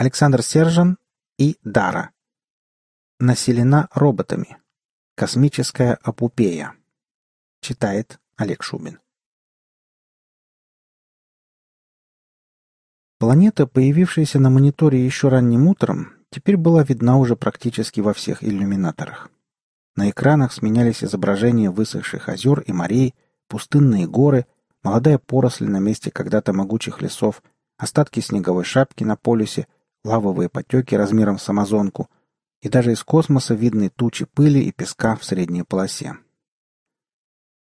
Александр Сержан и Дара. Населена роботами. Космическая апупея. Читает Олег Шубин. Планета, появившаяся на мониторе еще ранним утром, теперь была видна уже практически во всех иллюминаторах. На экранах сменялись изображения высохших озер и морей, пустынные горы, молодая поросль на месте когда-то могучих лесов, остатки снеговой шапки на полюсе, лавовые потеки размером с Амазонку и даже из космоса видны тучи пыли и песка в средней полосе.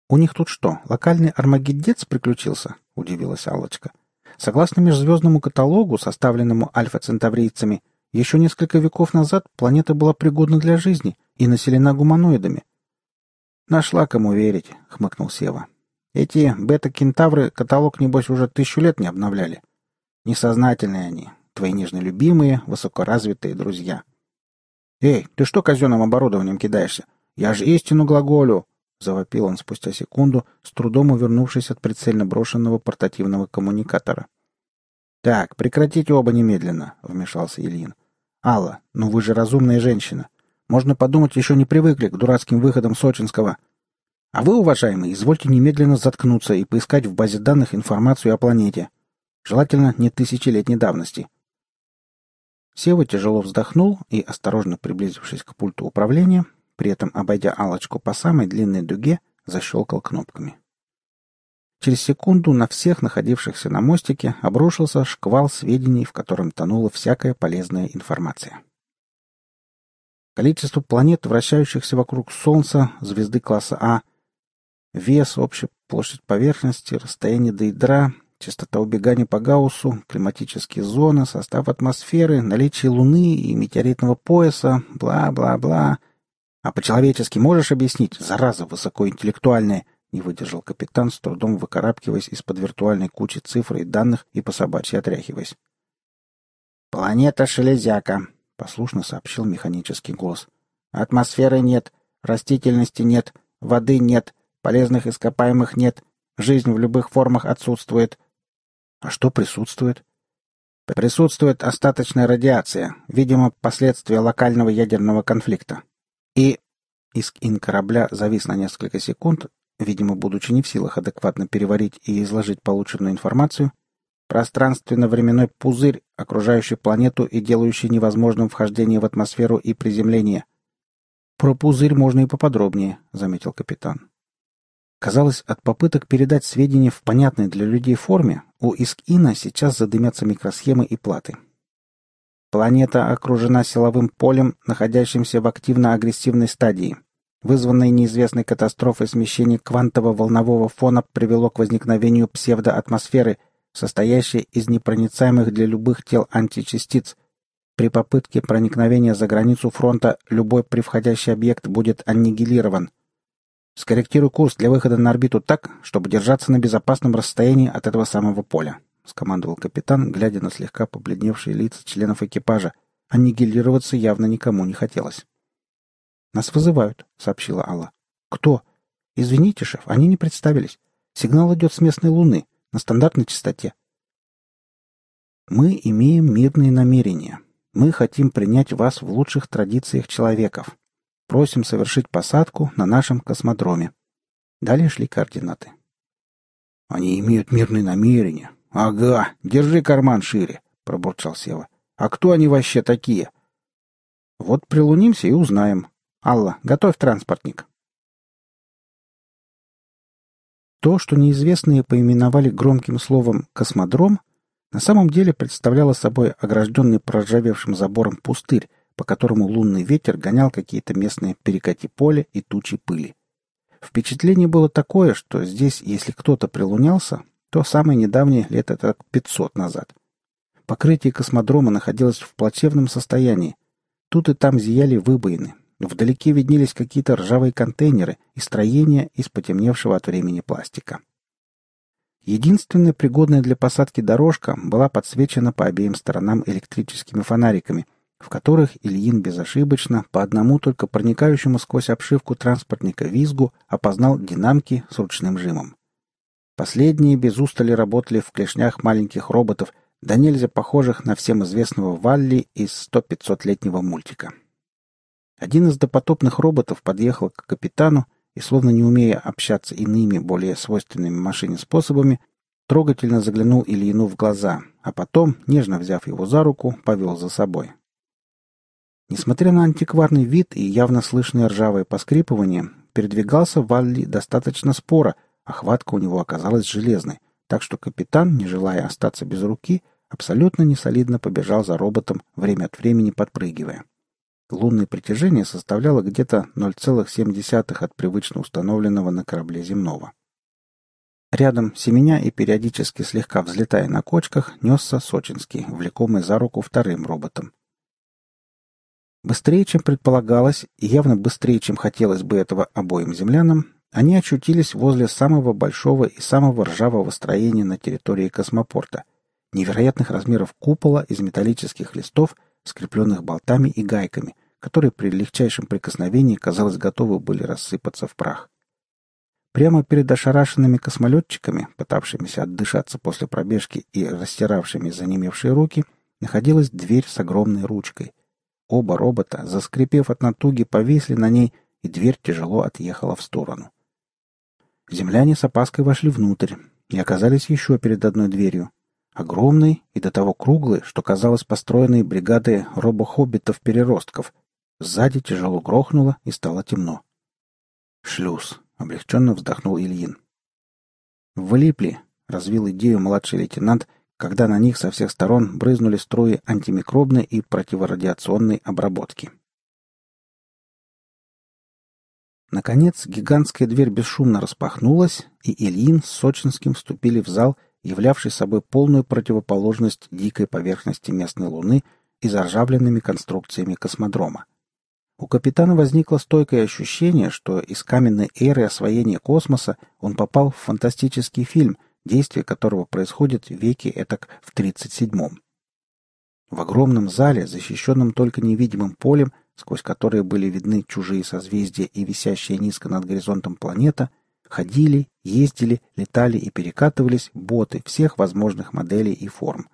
«У них тут что, локальный армагеддец приключился?» — удивилась Аллочка. «Согласно межзвездному каталогу, составленному альфа-центаврийцами, еще несколько веков назад планета была пригодна для жизни и населена гуманоидами». «Нашла кому верить», — хмыкнул Сева. «Эти бета-кентавры каталог, небось, уже тысячу лет не обновляли. Несознательные они, твои нежно любимые, высокоразвитые друзья». «Эй, ты что казенным оборудованием кидаешься? Я же истину глаголю!» — завопил он спустя секунду, с трудом увернувшись от прицельно брошенного портативного коммуникатора. «Так, прекратите оба немедленно», — вмешался Ильин. «Алла, ну вы же разумная женщина. Можно подумать, еще не привыкли к дурацким выходам Сочинского. А вы, уважаемый, извольте немедленно заткнуться и поискать в базе данных информацию о планете. Желательно не тысячелетней давности». Сева тяжело вздохнул и, осторожно приблизившись к пульту управления, при этом, обойдя алочку по самой длинной дуге, защелкал кнопками. Через секунду на всех находившихся на мостике обрушился шквал сведений, в котором тонула всякая полезная информация. Количество планет, вращающихся вокруг Солнца, звезды класса А, вес, общая площадь поверхности, расстояние до ядра, частота убегания по Гауссу, климатические зоны, состав атмосферы, наличие Луны и метеоритного пояса, бла-бла-бла, а по-человечески можешь объяснить, зараза высокоинтеллектуальная, не выдержал капитан, с трудом выкарабкиваясь из-под виртуальной кучи цифр и данных и по собачьи отряхиваясь. «Планета Шелезяка», — послушно сообщил механический голос. «Атмосферы нет, растительности нет, воды нет, полезных ископаемых нет, жизнь в любых формах отсутствует». «А что присутствует?» «Присутствует остаточная радиация, видимо, последствия локального ядерного конфликта. И Иск-ин корабля завис на несколько секунд, видимо, будучи не в силах адекватно переварить и изложить полученную информацию, пространственно-временной пузырь, окружающий планету и делающий невозможным вхождение в атмосферу и приземление. «Про пузырь можно и поподробнее», — заметил капитан. Казалось, от попыток передать сведения в понятной для людей форме у Искина сейчас задымятся микросхемы и платы. Планета окружена силовым полем, находящимся в активно-агрессивной стадии. Вызванной неизвестной катастрофой смещение квантово-волнового фона привело к возникновению псевдоатмосферы, состоящей из непроницаемых для любых тел античастиц. При попытке проникновения за границу фронта любой превходящий объект будет аннигилирован. Скорректируй курс для выхода на орбиту так, чтобы держаться на безопасном расстоянии от этого самого поля скомандовал капитан, глядя на слегка побледневшие лица членов экипажа. Аннигилироваться явно никому не хотелось. «Нас вызывают», — сообщила Алла. «Кто?» «Извините, шеф, они не представились. Сигнал идет с местной Луны, на стандартной частоте». «Мы имеем мирные намерения. Мы хотим принять вас в лучших традициях человеков. Просим совершить посадку на нашем космодроме». Далее шли координаты. «Они имеют мирные намерения. «Ага, держи карман шире», — пробурчал Сева. «А кто они вообще такие?» «Вот прилунимся и узнаем. Алла, готовь транспортник». То, что неизвестные поименовали громким словом «космодром», на самом деле представляло собой огражденный проржавевшим забором пустырь, по которому лунный ветер гонял какие-то местные перекати поля и тучи пыли. Впечатление было такое, что здесь, если кто-то прилунялся, то самое недавнее, лет это 500 назад. Покрытие космодрома находилось в плачевном состоянии. Тут и там зияли выбоины. Вдалеке виднелись какие-то ржавые контейнеры и строения из потемневшего от времени пластика. Единственная пригодная для посадки дорожка была подсвечена по обеим сторонам электрическими фонариками, в которых Ильин безошибочно, по одному только проникающему сквозь обшивку транспортника визгу, опознал динамки с ручным жимом. Последние без устали работали в клешнях маленьких роботов, да нельзя похожих на всем известного Валли из сто-пятьсотлетнего мультика. Один из допотопных роботов подъехал к капитану и, словно не умея общаться иными, более свойственными машине способами, трогательно заглянул Ильину в глаза, а потом, нежно взяв его за руку, повел за собой. Несмотря на антикварный вид и явно слышное ржавое поскрипывание, передвигался Валли достаточно споро, а хватка у него оказалась железной, так что капитан, не желая остаться без руки, абсолютно несолидно побежал за роботом, время от времени подпрыгивая. Лунное притяжение составляло где-то 0,7 от привычно установленного на корабле земного. Рядом, семеня и периодически слегка взлетая на кочках, несся Сочинский, влекомый за руку вторым роботом. Быстрее, чем предполагалось, явно быстрее, чем хотелось бы этого обоим землянам, они очутились возле самого большого и самого ржавого строения на территории космопорта, невероятных размеров купола из металлических листов, скрепленных болтами и гайками, которые при легчайшем прикосновении, казалось, готовы были рассыпаться в прах. Прямо перед ошарашенными космолетчиками, пытавшимися отдышаться после пробежки и растиравшими занемевшие руки, находилась дверь с огромной ручкой. Оба робота, заскрипев от натуги, повисли на ней, и дверь тяжело отъехала в сторону. Земляне с опаской вошли внутрь и оказались еще перед одной дверью. Огромной и до того круглой, что казалось построенной бригадой робохоббитов-переростков. Сзади тяжело грохнуло и стало темно. «Шлюз!» — облегченно вздохнул Ильин. «Влипли!» — развил идею младший лейтенант, когда на них со всех сторон брызнули струи антимикробной и противорадиационной обработки. Наконец, гигантская дверь бесшумно распахнулась, и Ильин с Сочинским вступили в зал, являвший собой полную противоположность дикой поверхности местной Луны и заржавленными конструкциями космодрома. У капитана возникло стойкое ощущение, что из каменной эры освоения космоса он попал в фантастический фильм, действие которого происходит веки этак в 37-м. В огромном зале, защищенном только невидимым полем, сквозь которые были видны чужие созвездия и висящая низко над горизонтом планета, ходили, ездили, летали и перекатывались боты всех возможных моделей и форм.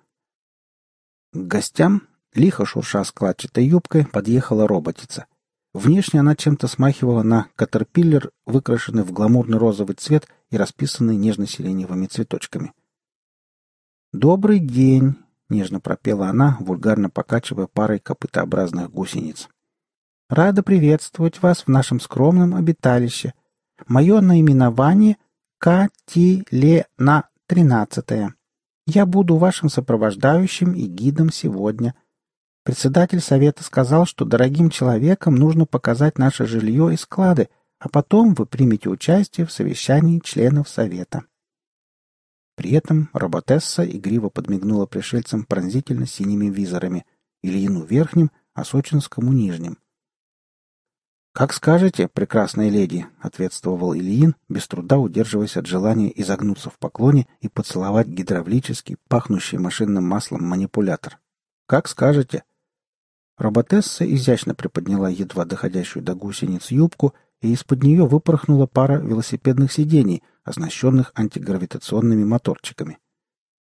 К гостям, лихо шурша складчатой юбкой, подъехала роботица. Внешне она чем-то смахивала на катерпиллер, выкрашенный в гламурный розовый цвет и расписанный нежно-сиреневыми цветочками. «Добрый день!» — нежно пропела она, вульгарно покачивая парой копытообразных гусениц. Рада приветствовать вас в нашем скромном обиталище. Мое наименование Катилена тринадцатая. Я буду вашим сопровождающим и гидом сегодня. Председатель совета сказал, что дорогим человекам нужно показать наше жилье и склады, а потом вы примете участие в совещании членов совета. При этом роботесса игриво подмигнула пришельцам пронзительно синими визорами, Ильину верхним, а Сочинскому нижним. «Как скажете, прекрасная леди», — ответствовал Ильин, без труда удерживаясь от желания изогнуться в поклоне и поцеловать гидравлический, пахнущий машинным маслом манипулятор. «Как скажете». Роботесса изящно приподняла едва доходящую до гусениц юбку, и из-под нее выпорхнула пара велосипедных сидений, оснащенных антигравитационными моторчиками.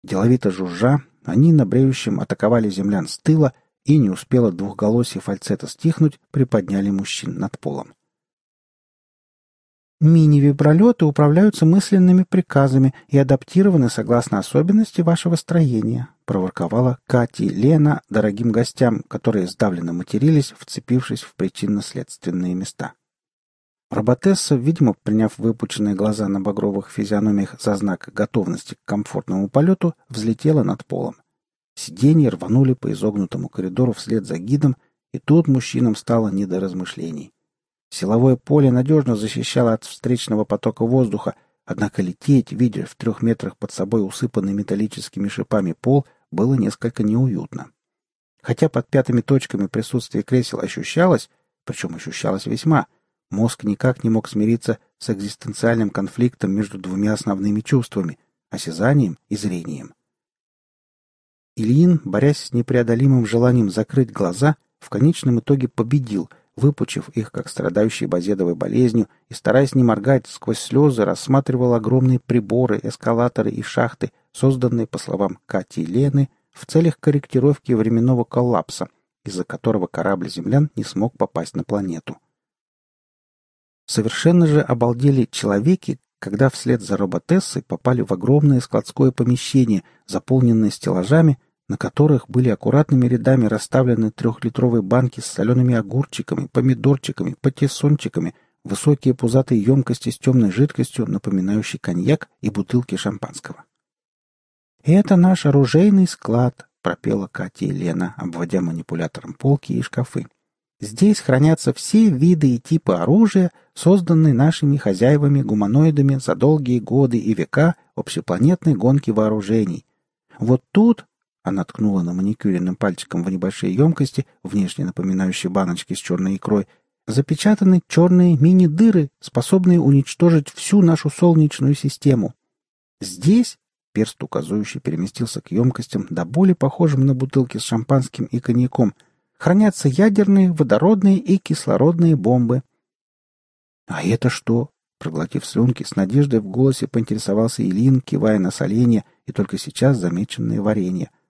Деловито жужжа, они на бреющем атаковали землян с тыла — и не успело двухголосие фальцета стихнуть, приподняли мужчин над полом. Мини-вибролеты управляются мысленными приказами и адаптированы согласно особенности вашего строения, проворковала Кати Лена дорогим гостям, которые сдавленно матерились, вцепившись в причинно-следственные места. Роботесса, видимо, приняв выпученные глаза на багровых физиономиях за знак готовности к комфортному полету, взлетела над полом. Сиденья рванули по изогнутому коридору вслед за гидом, и тут мужчинам стало не до размышлений. Силовое поле надежно защищало от встречного потока воздуха, однако лететь, видя в трех метрах под собой усыпанный металлическими шипами пол, было несколько неуютно. Хотя под пятыми точками присутствие кресел ощущалось, причем ощущалось весьма, мозг никак не мог смириться с экзистенциальным конфликтом между двумя основными чувствами — осязанием и зрением. Ильин, борясь с непреодолимым желанием закрыть глаза, в конечном итоге победил, выпучив их, как страдающий базедовой болезнью, и, стараясь не моргать, сквозь слезы рассматривал огромные приборы, эскалаторы и шахты, созданные, по словам Кати и Лены, в целях корректировки временного коллапса, из-за которого корабль землян не смог попасть на планету. Совершенно же обалдели человеки, когда вслед за роботессой попали в огромное складское помещение, заполненное стеллажами, на которых были аккуратными рядами расставлены трехлитровые банки с солеными огурчиками, помидорчиками, патиссончиками, высокие пузатые емкости с темной жидкостью, напоминающей коньяк, и бутылки шампанского. «Это наш оружейный склад», — пропела Катя и Лена, обводя манипулятором полки и шкафы. «Здесь хранятся все виды и типы оружия, созданные нашими хозяевами-гуманоидами за долгие годы и века общепланетной гонки вооружений. Вот тут она ткнула на маникюренным пальчиком в небольшие емкости, внешне напоминающие баночки с черной икрой, запечатаны черные мини-дыры, способные уничтожить всю нашу Солнечную систему. Здесь перст указующий переместился к емкостям, до боли похожим на бутылки с шампанским и коньяком, хранятся ядерные, водородные и кислородные бомбы. — А это что? Проглотив слюнки, с надеждой в голосе поинтересовался Ильин, кивая на соленье и только сейчас замеченное варенье —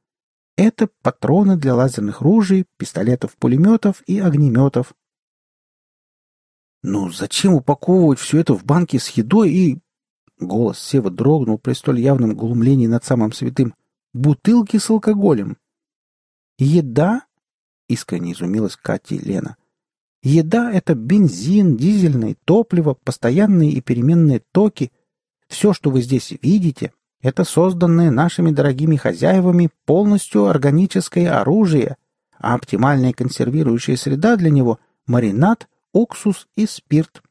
это патроны для лазерных ружей, пистолетов-пулеметов и огнеметов. «Ну, зачем упаковывать все это в банки с едой и...» Голос Сева дрогнул при столь явном глумлении над самым святым. «Бутылки с алкоголем». «Еда?» — искренне изумилась Катя и Лена. «Еда — это бензин, дизельное топливо, постоянные и переменные токи. Все, что вы здесь видите, это созданное нашими дорогими хозяевами полностью органическое оружие, а оптимальная консервирующая среда для него — маринад, уксус и спирт.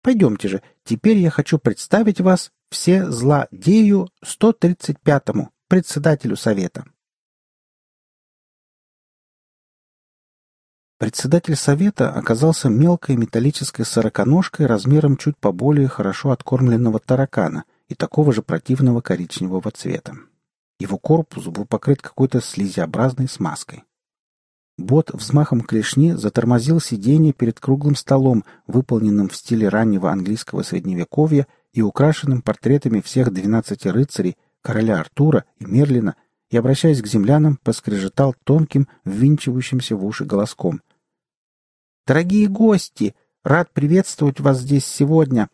Пойдемте же, теперь я хочу представить вас все злодею 135-му, председателю совета. Председатель совета оказался мелкой металлической сороконожкой размером чуть поболее хорошо откормленного таракана и такого же противного коричневого цвета. Его корпус был покрыт какой-то слизеобразной смазкой. Бот взмахом клешни затормозил сиденье перед круглым столом, выполненным в стиле раннего английского средневековья и украшенным портретами всех двенадцати рыцарей, короля Артура и Мерлина, и, обращаясь к землянам, поскрежетал тонким, ввинчивающимся в уши голоском. «Дорогие гости! Рад приветствовать вас здесь сегодня!»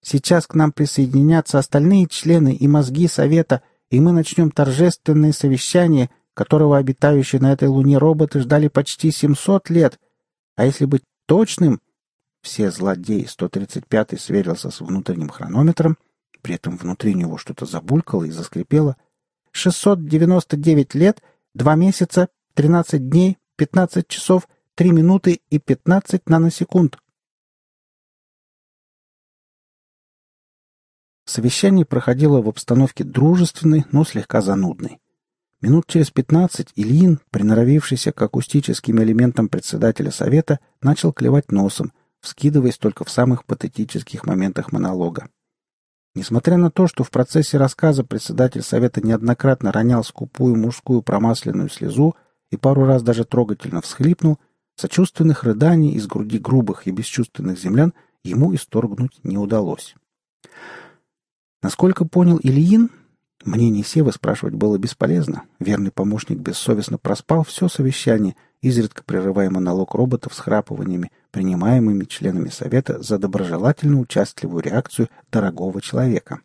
Сейчас к нам присоединятся остальные члены и мозги Совета, и мы начнем торжественное совещание, которого обитающие на этой луне роботы ждали почти 700 лет. А если быть точным, все злодеи 135-й сверился с внутренним хронометром, при этом внутри него что-то забулькало и заскрипело. 699 лет, 2 месяца, 13 дней, 15 часов, 3 минуты и 15 наносекунд. Совещание проходило в обстановке дружественной, но слегка занудной. Минут через пятнадцать Ильин, приноровившийся к акустическим элементам председателя совета, начал клевать носом, вскидываясь только в самых патетических моментах монолога. Несмотря на то, что в процессе рассказа председатель совета неоднократно ронял скупую мужскую промасленную слезу и пару раз даже трогательно всхлипнул, сочувственных рыданий из груди грубых и бесчувственных землян ему исторгнуть не удалось. Насколько понял Ильин, мнение Севы спрашивать было бесполезно. Верный помощник бессовестно проспал все совещание, изредка прерывая монолог роботов с храпываниями, принимаемыми членами Совета за доброжелательно участливую реакцию дорогого человека.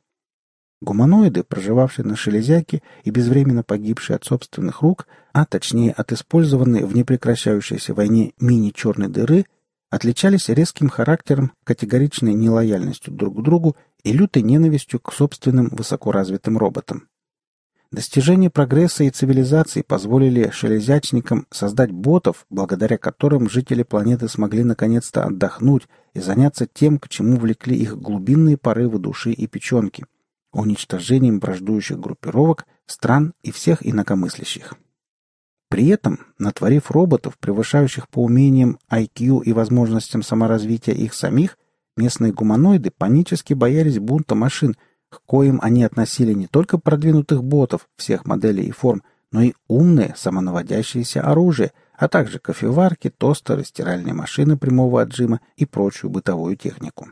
Гуманоиды, проживавшие на Шелезяке и безвременно погибшие от собственных рук, а точнее от использованной в непрекращающейся войне мини-черной дыры, отличались резким характером, категоричной нелояльностью друг к другу и лютой ненавистью к собственным высокоразвитым роботам. Достижения прогресса и цивилизации позволили шелезячникам создать ботов, благодаря которым жители планеты смогли наконец-то отдохнуть и заняться тем, к чему влекли их глубинные порывы души и печенки – уничтожением враждующих группировок, стран и всех инакомыслящих. При этом, натворив роботов, превышающих по умениям IQ и возможностям саморазвития их самих, местные гуманоиды панически боялись бунта машин, к коим они относили не только продвинутых ботов всех моделей и форм, но и умное самонаводящееся оружие, а также кофеварки, тостеры, стиральные машины прямого отжима и прочую бытовую технику.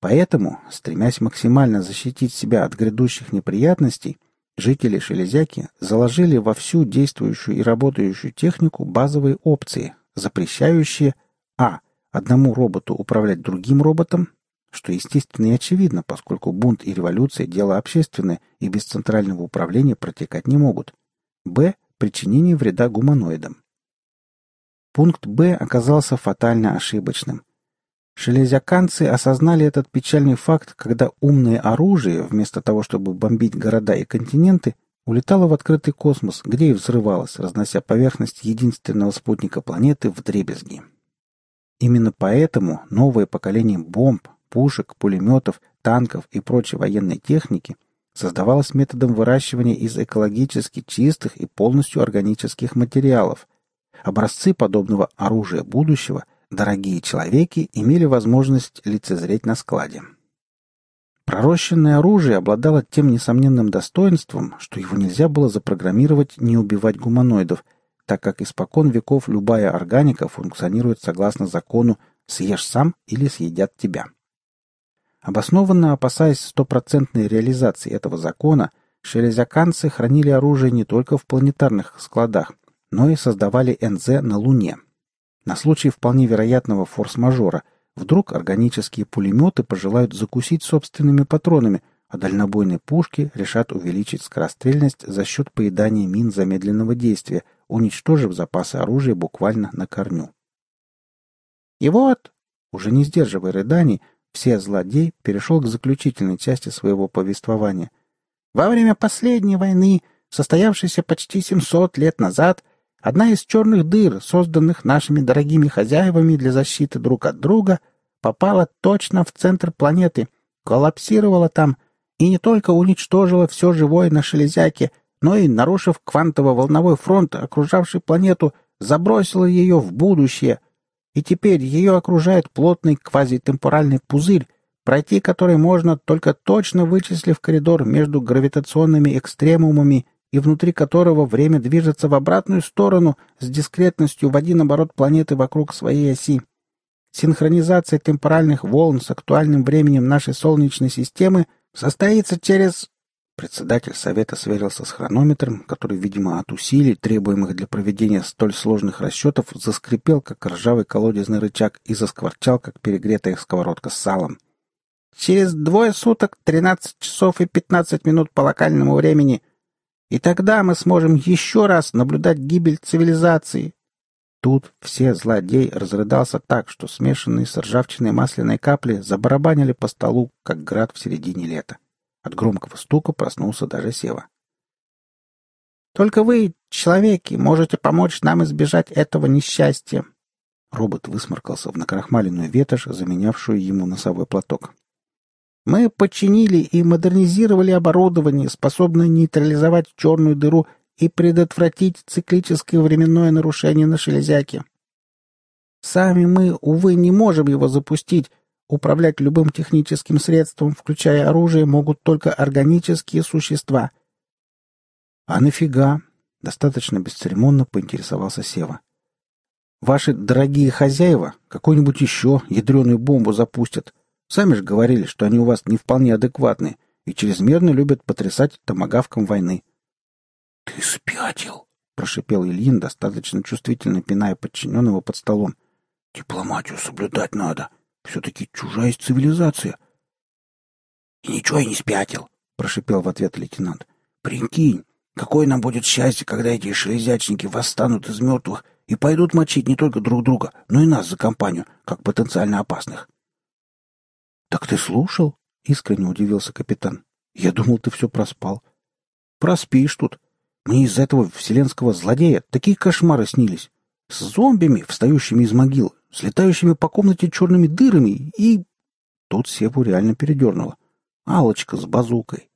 Поэтому, стремясь максимально защитить себя от грядущих неприятностей, Жители Шелезяки заложили во всю действующую и работающую технику базовые опции, запрещающие а. одному роботу управлять другим роботом, что естественно и очевидно, поскольку бунт и революция – дело общественное и без центрального управления протекать не могут, б. причинение вреда гуманоидам. Пункт Б оказался фатально ошибочным. Шелезяканцы осознали этот печальный факт, когда умное оружие, вместо того, чтобы бомбить города и континенты, улетало в открытый космос, где и взрывалось, разнося поверхность единственного спутника планеты в дребезги. Именно поэтому новое поколение бомб, пушек, пулеметов, танков и прочей военной техники создавалось методом выращивания из экологически чистых и полностью органических материалов. Образцы подобного оружия будущего – дорогие человеки имели возможность лицезреть на складе. Пророщенное оружие обладало тем несомненным достоинством, что его нельзя было запрограммировать не убивать гуманоидов, так как испокон веков любая органика функционирует согласно закону «съешь сам или съедят тебя». Обоснованно опасаясь стопроцентной реализации этого закона, шелезяканцы хранили оружие не только в планетарных складах, но и создавали НЗ на Луне – на случай вполне вероятного форс-мажора вдруг органические пулеметы пожелают закусить собственными патронами, а дальнобойные пушки решат увеличить скорострельность за счет поедания мин замедленного действия, уничтожив запасы оружия буквально на корню. И вот, уже не сдерживая рыданий, все злодей перешел к заключительной части своего повествования. Во время последней войны, состоявшейся почти 700 лет назад, Одна из черных дыр, созданных нашими дорогими хозяевами для защиты друг от друга, попала точно в центр планеты, коллапсировала там и не только уничтожила все живое на шелезяке, но и, нарушив квантово-волновой фронт, окружавший планету, забросила ее в будущее. И теперь ее окружает плотный квазитемпоральный пузырь, пройти который можно, только точно вычислив коридор между гравитационными экстремумами и внутри которого время движется в обратную сторону с дискретностью в один оборот планеты вокруг своей оси. Синхронизация темпоральных волн с актуальным временем нашей Солнечной системы состоится через... Председатель совета сверился с хронометром, который, видимо, от усилий, требуемых для проведения столь сложных расчетов, заскрипел, как ржавый колодезный рычаг, и заскворчал, как перегретая сковородка с салом. «Через двое суток, тринадцать часов и пятнадцать минут по локальному времени, и тогда мы сможем еще раз наблюдать гибель цивилизации. Тут все злодей разрыдался так, что смешанные с ржавчиной масляной капли забарабанили по столу, как град в середине лета. От громкого стука проснулся даже Сева. «Только вы, человеки, можете помочь нам избежать этого несчастья!» Робот высморкался в накрахмаленную ветошь, заменявшую ему носовой платок. Мы починили и модернизировали оборудование, способное нейтрализовать черную дыру и предотвратить циклическое временное нарушение на шелезяке. Сами мы, увы, не можем его запустить. Управлять любым техническим средством, включая оружие, могут только органические существа. — А нафига? — достаточно бесцеремонно поинтересовался Сева. — Ваши дорогие хозяева какую-нибудь еще ядреную бомбу запустят, Сами же говорили, что они у вас не вполне адекватны и чрезмерно любят потрясать томагавком войны. — Ты спятил! — прошипел Ильин, достаточно чувствительно пиная подчиненного под столом. — Дипломатию соблюдать надо. Все-таки чужая цивилизация. — И ничего я не спятил, — прошипел в ответ лейтенант. — Прикинь, какое нам будет счастье, когда эти шелезячники восстанут из мертвых и пойдут мочить не только друг друга, но и нас за компанию, как потенциально опасных. — «Так ты слушал?» — искренне удивился капитан. «Я думал, ты все проспал». «Проспишь тут. Мне из-за этого вселенского злодея такие кошмары снились. С зомбими, встающими из могил, с летающими по комнате черными дырами и...» Тут Севу реально передернуло. алочка с базукой.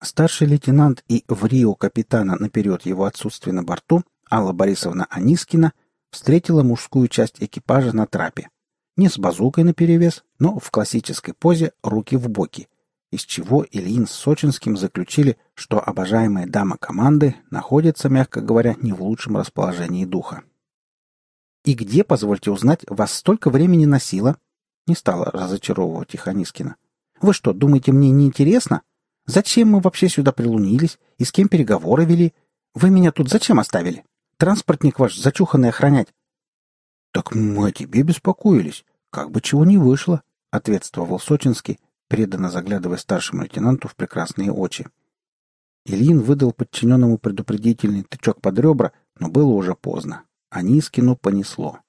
Старший лейтенант и в Рио капитана наперед его отсутствие на борту Алла Борисовна Анискина встретила мужскую часть экипажа на трапе. Не с базукой наперевес, но в классической позе руки в боки, из чего Ильин с Сочинским заключили, что обожаемая дама команды находится, мягко говоря, не в лучшем расположении духа. «И где, позвольте узнать, вас столько времени носило?» Не стала разочаровывать их Анискина. Вы что, думаете, мне не интересно? Зачем мы вообще сюда прилунились? И с кем переговоры вели? Вы меня тут зачем оставили? Транспортник ваш зачуханный охранять. Так мы о тебе беспокоились. Как бы чего не вышло, ответствовал Сочинский, преданно заглядывая старшему лейтенанту в прекрасные очи. Ильин выдал подчиненному предупредительный тычок под ребра, но было уже поздно. А Нискину понесло.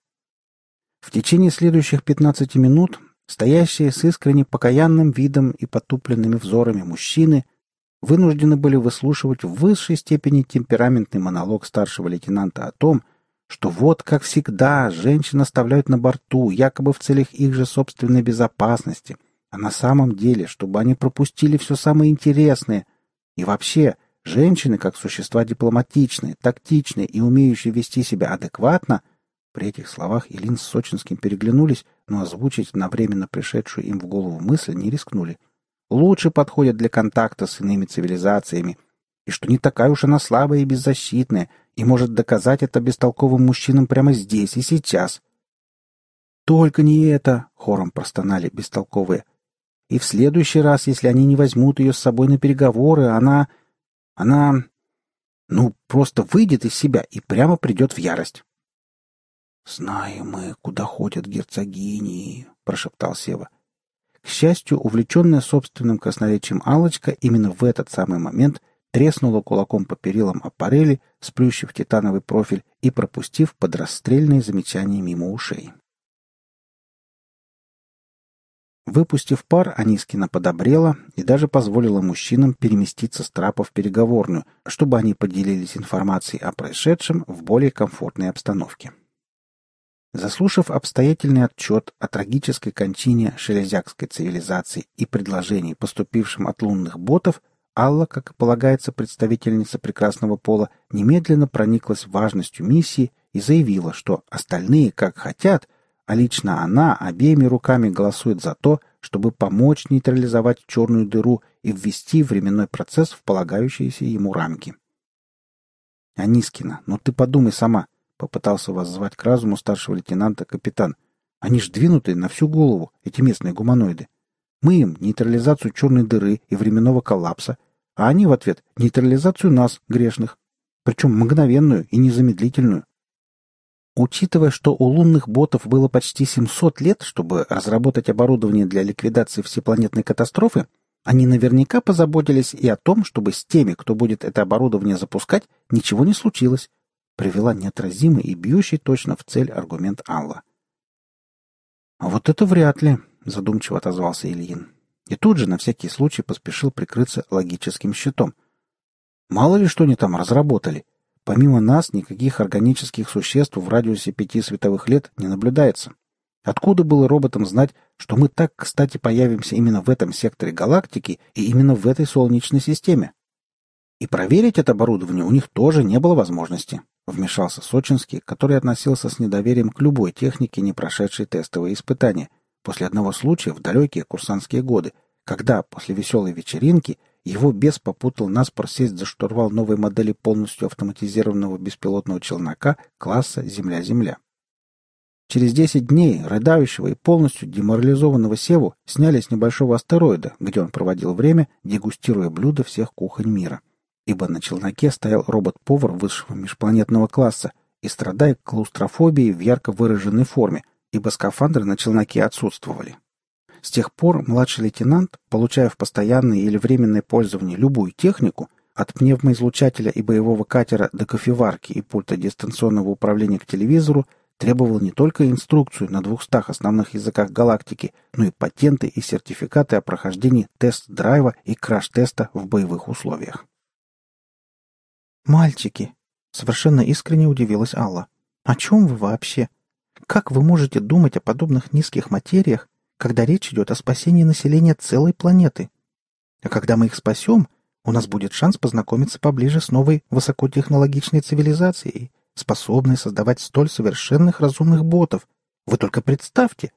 В течение следующих пятнадцати минут стоящие с искренне покаянным видом и потупленными взорами мужчины вынуждены были выслушивать в высшей степени темпераментный монолог старшего лейтенанта о том, что вот, как всегда, женщин оставляют на борту, якобы в целях их же собственной безопасности, а на самом деле, чтобы они пропустили все самое интересное, и вообще, женщины, как существа дипломатичные, тактичные и умеющие вести себя адекватно, при этих словах Илин с Сочинским переглянулись, но озвучить одновременно пришедшую им в голову мысль не рискнули. Лучше подходят для контакта с иными цивилизациями, и что не такая уж она слабая и беззащитная, и может доказать это бестолковым мужчинам прямо здесь и сейчас. «Только не это!» — хором простонали бестолковые. И в следующий раз, если они не возьмут ее с собой на переговоры, она... она... ну, просто выйдет из себя и прямо придет в ярость. «Знаем мы, куда ходят герцогини», — прошептал Сева. К счастью, увлеченная собственным красноречием алочка именно в этот самый момент треснула кулаком по перилам аппарели, сплющив титановый профиль и пропустив подрастрельные замечания мимо ушей. Выпустив пар, Анискина подобрела и даже позволила мужчинам переместиться с трапа в переговорную, чтобы они поделились информацией о происшедшем в более комфортной обстановке. Заслушав обстоятельный отчет о трагической кончине шелезякской цивилизации и предложений, поступившим от лунных ботов, Алла, как и полагается представительница прекрасного пола, немедленно прониклась важностью миссии и заявила, что остальные, как хотят, а лично она обеими руками голосует за то, чтобы помочь нейтрализовать черную дыру и ввести временной процесс в полагающиеся ему рамки. «Анискина, ну ты подумай сама», — попытался воззвать к разуму старшего лейтенанта капитан. «Они ж двинуты на всю голову, эти местные гуманоиды. Мы им нейтрализацию черной дыры и временного коллапса, а они в ответ нейтрализацию нас, грешных. Причем мгновенную и незамедлительную. Учитывая, что у лунных ботов было почти 700 лет, чтобы разработать оборудование для ликвидации всепланетной катастрофы, они наверняка позаботились и о том, чтобы с теми, кто будет это оборудование запускать, ничего не случилось, привела неотразимый и бьющий точно в цель аргумент Алла. «А вот это вряд ли», — задумчиво отозвался Ильин. И тут же на всякий случай поспешил прикрыться логическим щитом. «Мало ли что они там разработали. Помимо нас никаких органических существ в радиусе пяти световых лет не наблюдается. Откуда было роботам знать, что мы так, кстати, появимся именно в этом секторе галактики и именно в этой Солнечной системе? И проверить это оборудование у них тоже не было возможности, вмешался Сочинский, который относился с недоверием к любой технике, не прошедшей тестовые испытания, после одного случая в далекие курсантские годы, когда после веселой вечеринки его бес попутал нас просесть за штурвал новой модели полностью автоматизированного беспилотного челнока класса «Земля-Земля». Через 10 дней рыдающего и полностью деморализованного Севу сняли с небольшого астероида, где он проводил время, дегустируя блюда всех кухонь мира. Ибо на челноке стоял робот-повар высшего межпланетного класса и страдая клаустрофобией в ярко выраженной форме, ибо скафандры на челноке отсутствовали. С тех пор младший лейтенант, получая в постоянное или временное пользование любую технику, от пневмоизлучателя и боевого катера до кофеварки и пульта дистанционного управления к телевизору, требовал не только инструкцию на двухстах основных языках галактики, но и патенты и сертификаты о прохождении тест-драйва и краш-теста в боевых условиях. «Мальчики!» — совершенно искренне удивилась Алла. «О чем вы вообще? Как вы можете думать о подобных низких материях, когда речь идет о спасении населения целой планеты. А когда мы их спасем, у нас будет шанс познакомиться поближе с новой высокотехнологичной цивилизацией, способной создавать столь совершенных разумных ботов. Вы только представьте!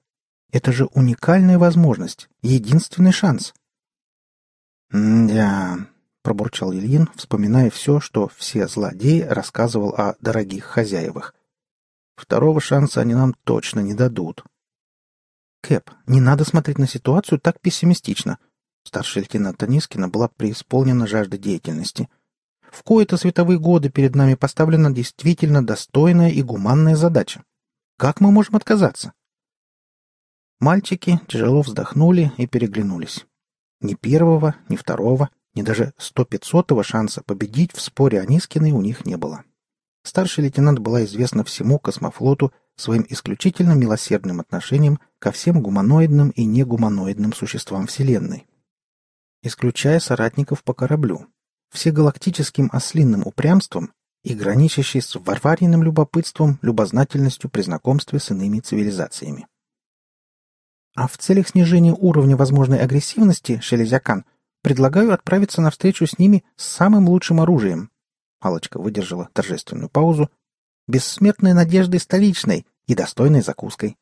Это же уникальная возможность, единственный шанс. «Да», — пробурчал Ильин, вспоминая все, что все злодеи рассказывал о дорогих хозяевах. «Второго шанса они нам точно не дадут». Кэп, не надо смотреть на ситуацию так пессимистично, Старший лейтенант Анискина была преисполнена жажда деятельности. В кои-то световые годы перед нами поставлена действительно достойная и гуманная задача. Как мы можем отказаться? Мальчики тяжело вздохнули и переглянулись. Ни первого, ни второго, ни даже сто-пятьсотого шанса победить в споре Анискиной у них не было. Старший лейтенант была известна всему космофлоту своим исключительно милосердным отношением ко всем гуманоидным и негуманоидным существам Вселенной. Исключая соратников по кораблю, всегалактическим ослинным упрямством и граничащей с варварийным любопытством, любознательностью при знакомстве с иными цивилизациями. А в целях снижения уровня возможной агрессивности, Шелезякан, предлагаю отправиться на встречу с ними с самым лучшим оружием. Алочка выдержала торжественную паузу. Бессмертной надеждой столичной и достойной закуской.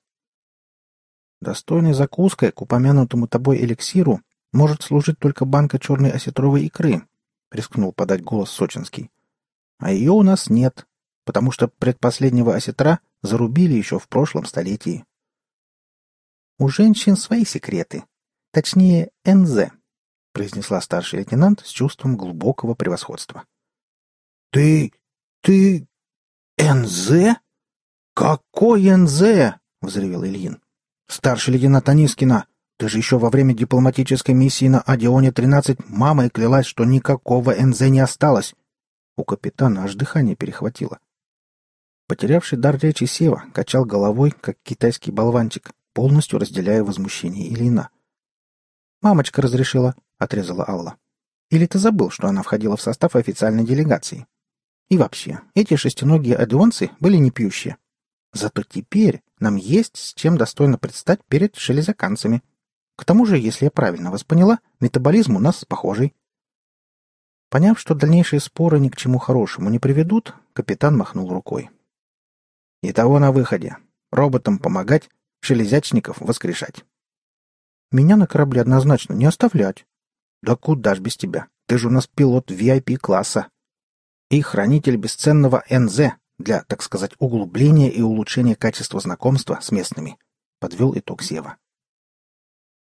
Достойной закуской к упомянутому тобой эликсиру может служить только банка черной осетровой икры, рискнул подать голос Сочинский. А ее у нас нет, потому что предпоследнего осетра зарубили еще в прошлом столетии. У женщин свои секреты. Точнее, НЗ, произнесла старший лейтенант с чувством глубокого превосходства. Ты... ты... НЗ? Какой НЗ? взревел Ильин. Старший лейтенант Анискина, ты же еще во время дипломатической миссии на Адионе-13 мамой клялась, что никакого НЗ не осталось. У капитана аж дыхание перехватило. Потерявший дар речи Сева качал головой, как китайский болванчик, полностью разделяя возмущение Ильина. «Мамочка разрешила», — отрезала Алла. «Или ты забыл, что она входила в состав официальной делегации? И вообще, эти шестиногие адионцы были не пьющие. Зато теперь нам есть с чем достойно предстать перед шелезаканцами. К тому же, если я правильно вас поняла, метаболизм у нас похожий». Поняв, что дальнейшие споры ни к чему хорошему не приведут, капитан махнул рукой. «Итого на выходе. Роботам помогать, Железячников воскрешать. Меня на корабле однозначно не оставлять. Да куда ж без тебя? Ты же у нас пилот VIP-класса. И хранитель бесценного НЗ для, так сказать, углубления и улучшения качества знакомства с местными. Подвел итог Сева.